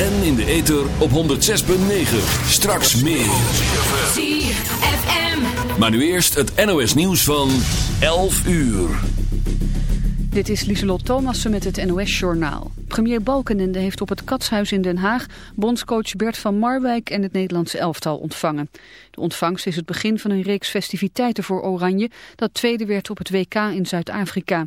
En in de ether op 106.9. Straks meer. ZFM. Maar nu eerst het NOS nieuws van 11 uur. Dit is Lieselot Thomassen met het NOS-journaal. Premier Balkenende heeft op het Katshuis in Den Haag... bondscoach Bert van Marwijk en het Nederlandse elftal ontvangen. De ontvangst is het begin van een reeks festiviteiten voor Oranje... dat tweede werd op het WK in Zuid-Afrika.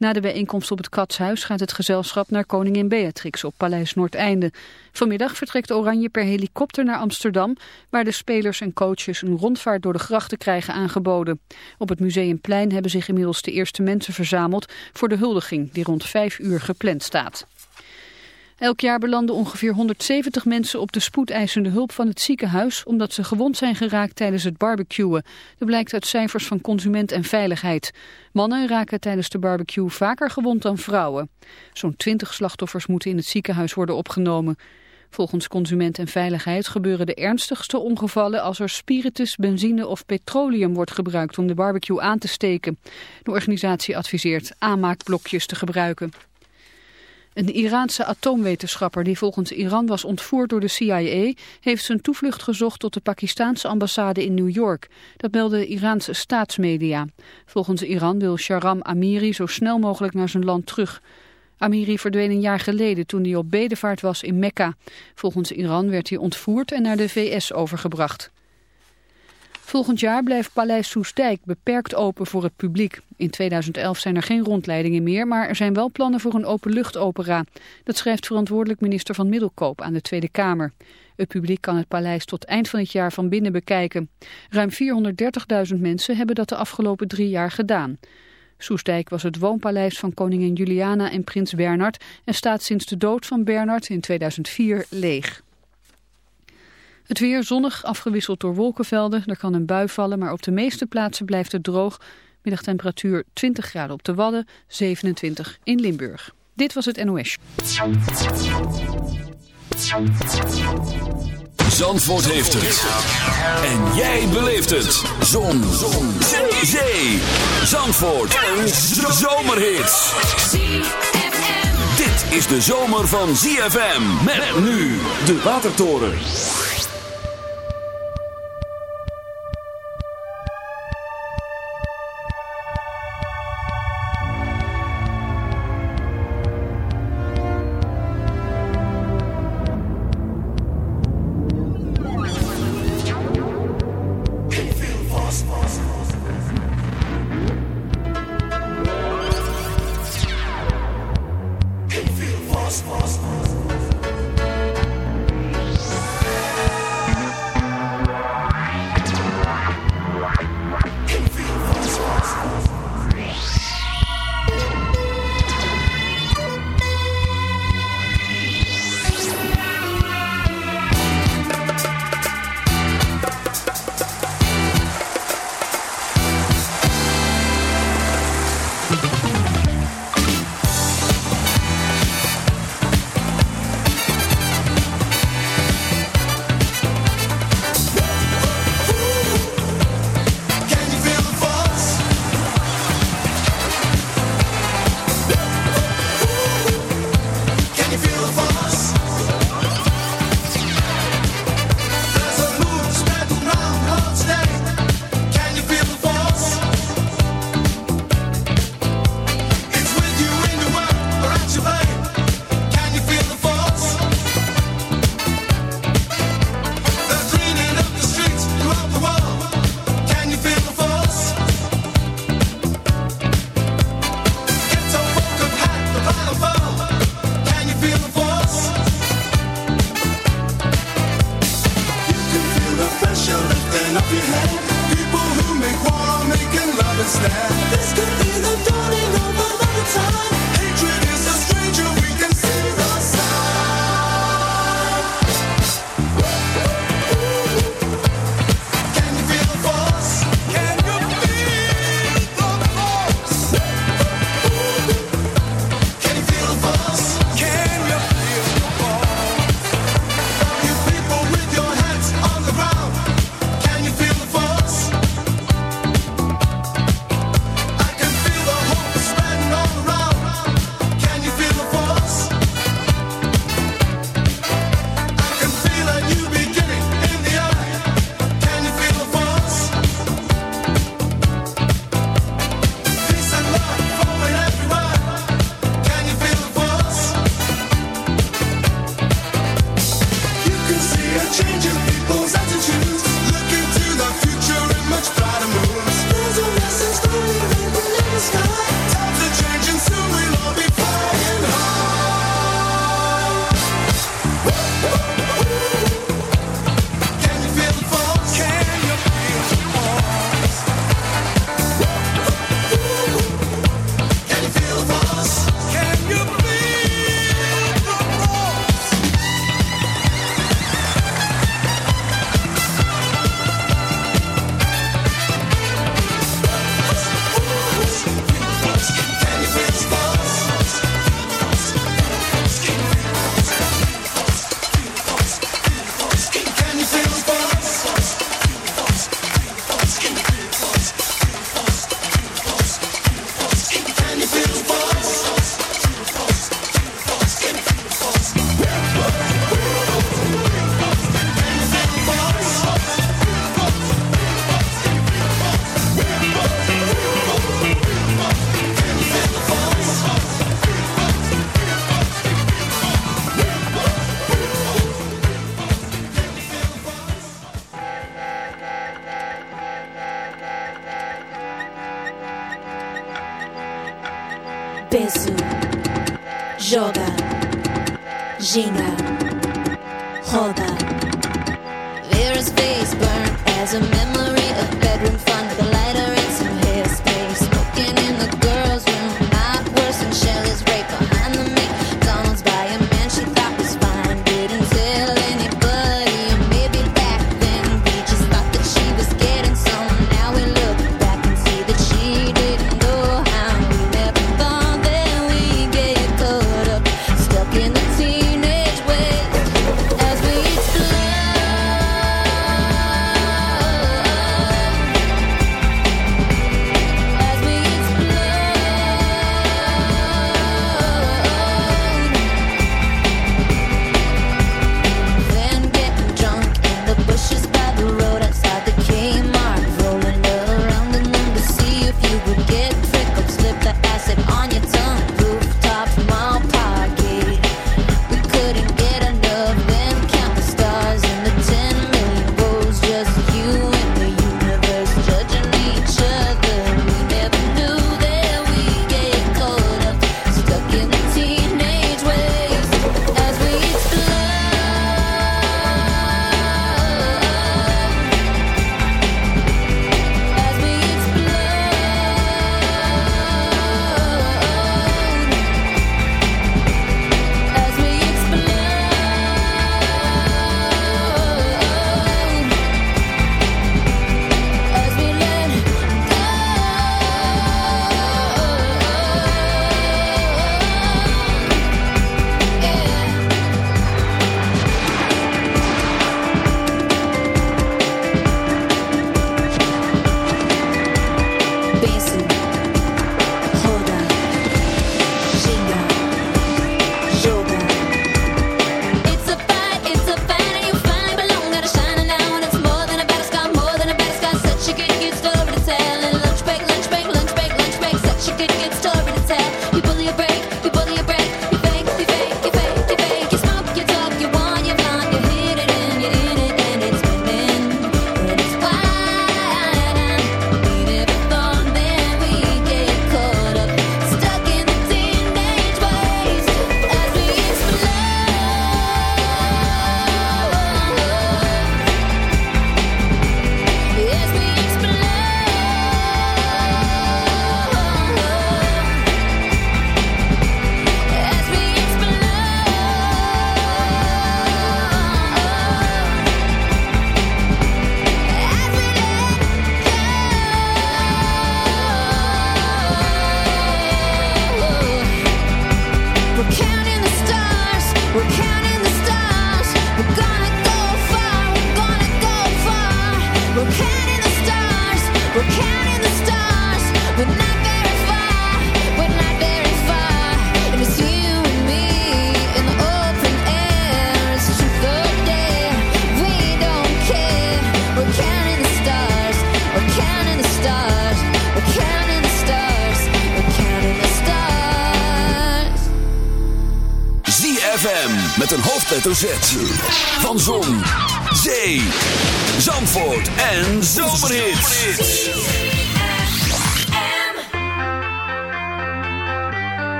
Na de bijeenkomst op het Katshuis gaat het gezelschap naar koningin Beatrix op Paleis Noordeinde. Vanmiddag vertrekt Oranje per helikopter naar Amsterdam, waar de spelers en coaches een rondvaart door de grachten krijgen aangeboden. Op het Museumplein hebben zich inmiddels de eerste mensen verzameld voor de huldiging die rond vijf uur gepland staat. Elk jaar belanden ongeveer 170 mensen op de spoedeisende hulp van het ziekenhuis... omdat ze gewond zijn geraakt tijdens het barbecuen. Dat blijkt uit cijfers van Consument en Veiligheid. Mannen raken tijdens de barbecue vaker gewond dan vrouwen. Zo'n 20 slachtoffers moeten in het ziekenhuis worden opgenomen. Volgens Consument en Veiligheid gebeuren de ernstigste ongevallen... als er spiritus, benzine of petroleum wordt gebruikt om de barbecue aan te steken. De organisatie adviseert aanmaakblokjes te gebruiken. Een Iraanse atoomwetenschapper die volgens Iran was ontvoerd door de CIA... heeft zijn toevlucht gezocht tot de Pakistaanse ambassade in New York. Dat melden Iraanse staatsmedia. Volgens Iran wil Sharam Amiri zo snel mogelijk naar zijn land terug. Amiri verdween een jaar geleden toen hij op bedevaart was in Mekka. Volgens Iran werd hij ontvoerd en naar de VS overgebracht. Volgend jaar blijft Paleis Soestdijk beperkt open voor het publiek. In 2011 zijn er geen rondleidingen meer, maar er zijn wel plannen voor een openluchtopera. Dat schrijft verantwoordelijk minister van Middelkoop aan de Tweede Kamer. Het publiek kan het paleis tot eind van het jaar van binnen bekijken. Ruim 430.000 mensen hebben dat de afgelopen drie jaar gedaan. Soestdijk was het woonpaleis van koningin Juliana en prins Bernard... en staat sinds de dood van Bernard in 2004 leeg. Het weer zonnig, afgewisseld door wolkenvelden. Er kan een bui vallen, maar op de meeste plaatsen blijft het droog. Middagtemperatuur 20 graden op de Wadden, 27 in Limburg. Dit was het NOS. Zandvoort heeft het. En jij beleeft het. Zon. Zon. Zee. Zandvoort. Een zomerhit. Dit is de zomer van ZFM. Met nu de Watertoren.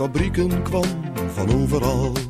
fabrieken kwam van overal.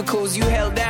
miracles you held out.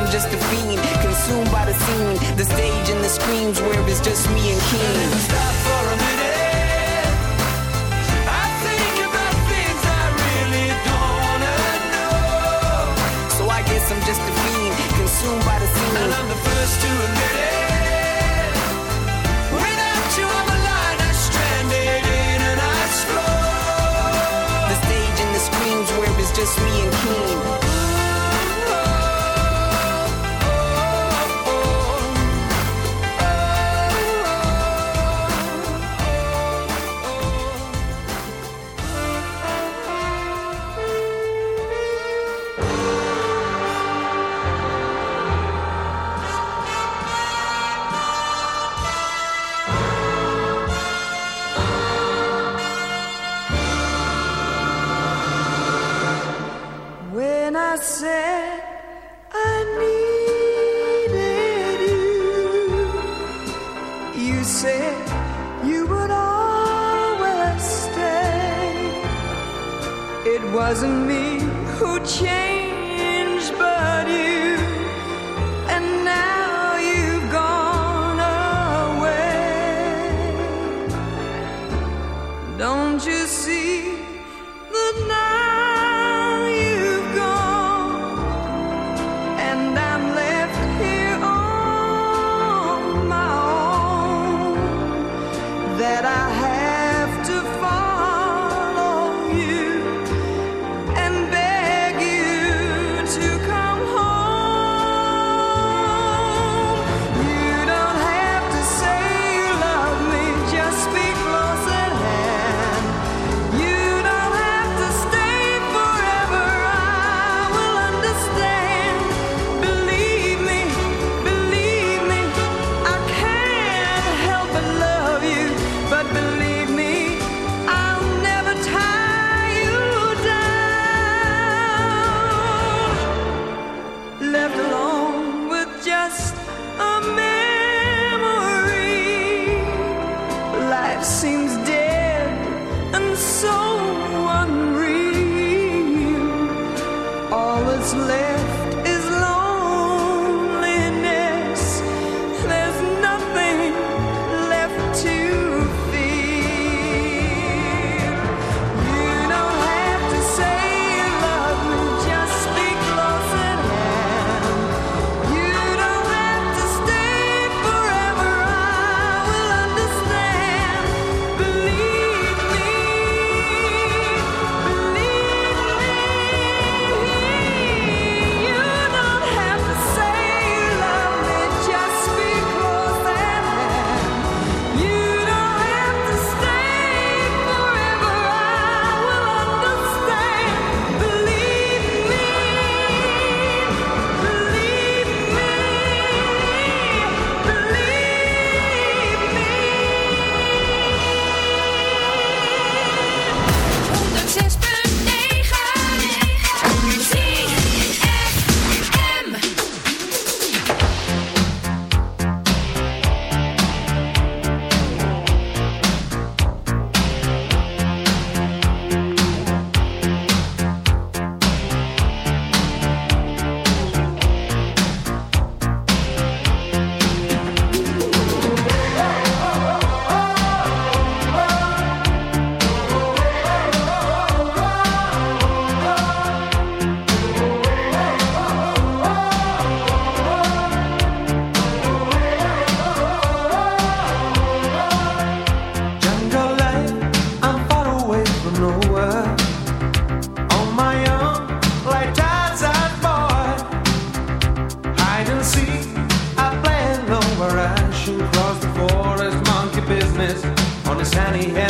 I'm just a fiend, consumed by the scene, the stage and the screams where it's just me and King. Stop for a minute. I think about things I really don't wanna know. So I guess I'm just a fiend, consumed by the scene. And I'm the first to admit it. Without you, I'm a liner stranded in an ice floor. The stage and the screams where it's just me and King. is left. Yeah.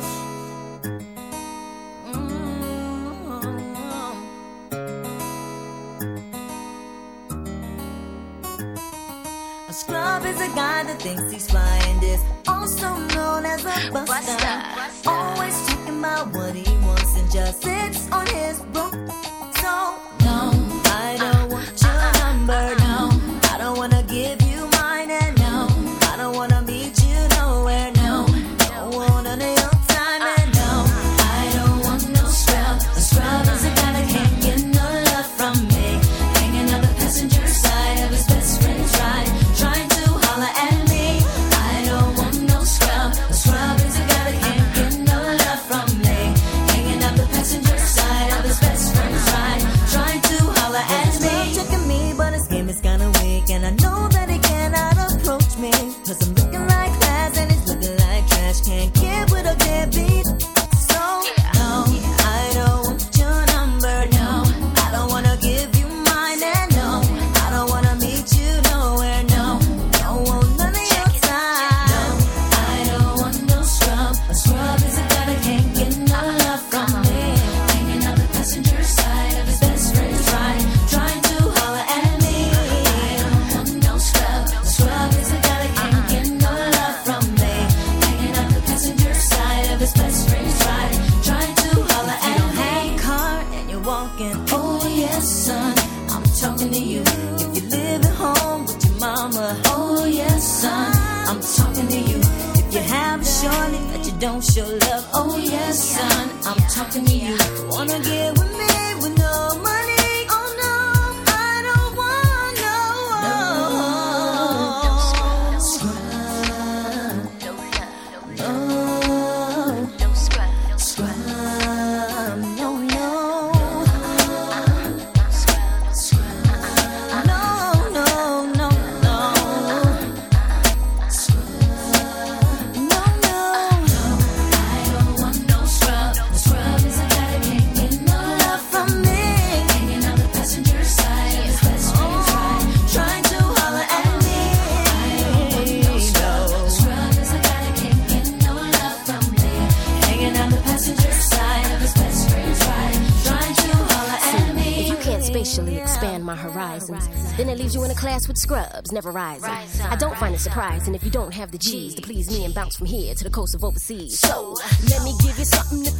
never rising. Rise I don't find it surprising if you don't have the cheese to please me and bounce from here to the coast of overseas. So, let me give you something to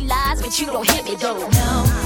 50 lies, but you don't hit me though. No.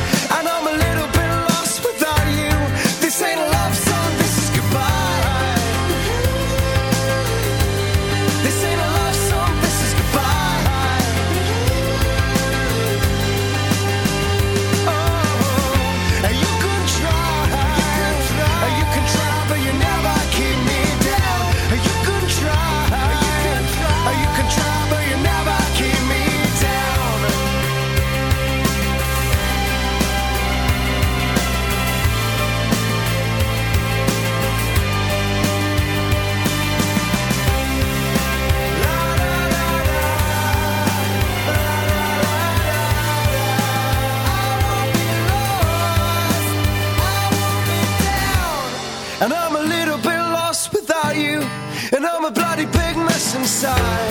side.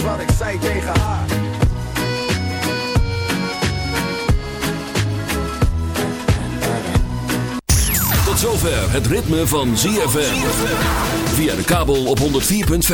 Wat ik tegen haar. Tot zover het ritme van ZFM. Via de kabel op 104.5.